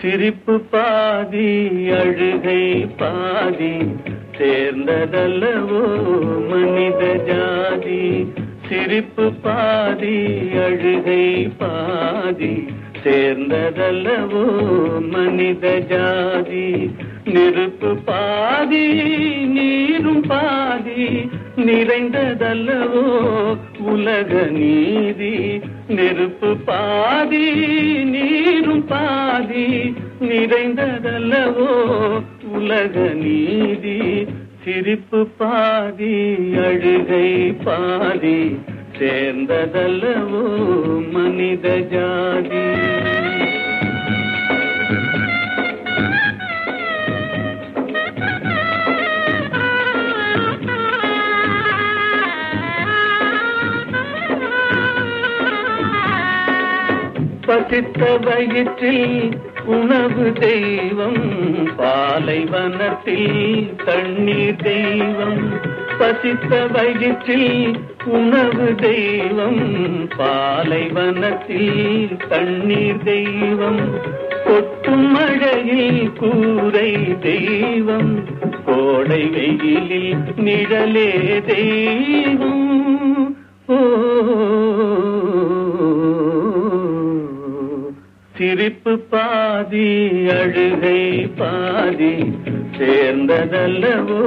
சிரிப்பு பாதி அழுகை பாதி சேர்ந்ததல்லவோ மனித ஜாதி. சிரிப்பு பாதி அழுகை பாதி சேர்ந்ததல்லவோ மனித ஜாதி. நெருப்பு பாதி நீரும் பாதி நிறைந்ததல்லவோ உலக நீதி. நெருப்பு பாதி நீதி நிறைந்ததல்லவோ? உலக நீதி சிரிப்பு பாதி அழுகை பாதி சேர்ந்ததல்லவோ? மனித ஜாதி. பசித்த வயிற்றில் உணவு தெய்வம் பாலைவனத்தில் தண்ணீர் தெய்வம். பசித்த வயிற்றில் உணவு தெய்வம் பாலைவனத்தில் தண்ணீர் தெய்வம். கொட்டும் மழையில் கூரை தெய்வம் கோடை வெயிலில் நிழலே தெய்வம். சிரிப்பு பாதி அழுகை பாதி சேர்ந்ததல்லவோ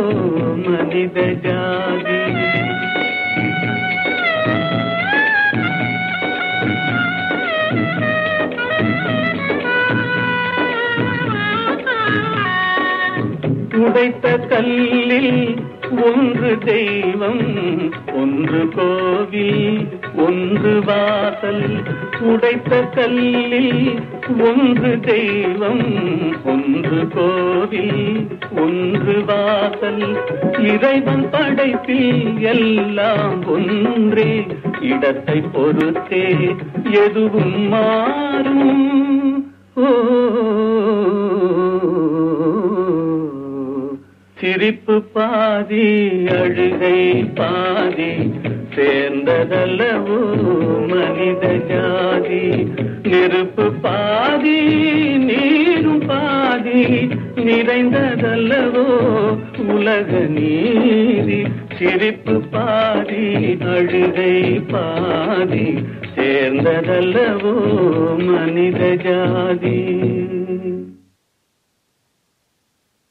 மனித ஜாதி. உடைத்த கல்லில் ஒன்று தெய்வம் ஒன்று கோவில் ஒன்று வாசல். உடைத்த கல்லில் ஒன்று தெய்வம் ஒன்று கோவில் ஒன்று வாசல். இறைவன் படைப்பில் எல்லாம் ஒன்றே. இடத்தை பொறுத்தே எதுவும் மாறும். ஓ சிரிப்பு பாதி அழுகை பாதி சேர்ந்ததல்லவோ மனித ஜாதி. நெருப்பு பாதி நீரும் பாதி நிறைந்ததல்லவோ உலக நீதி. சிரிப்பு பாதி அழுகை பாதி சேர்ந்ததல்லவோ மனித ஜாதி.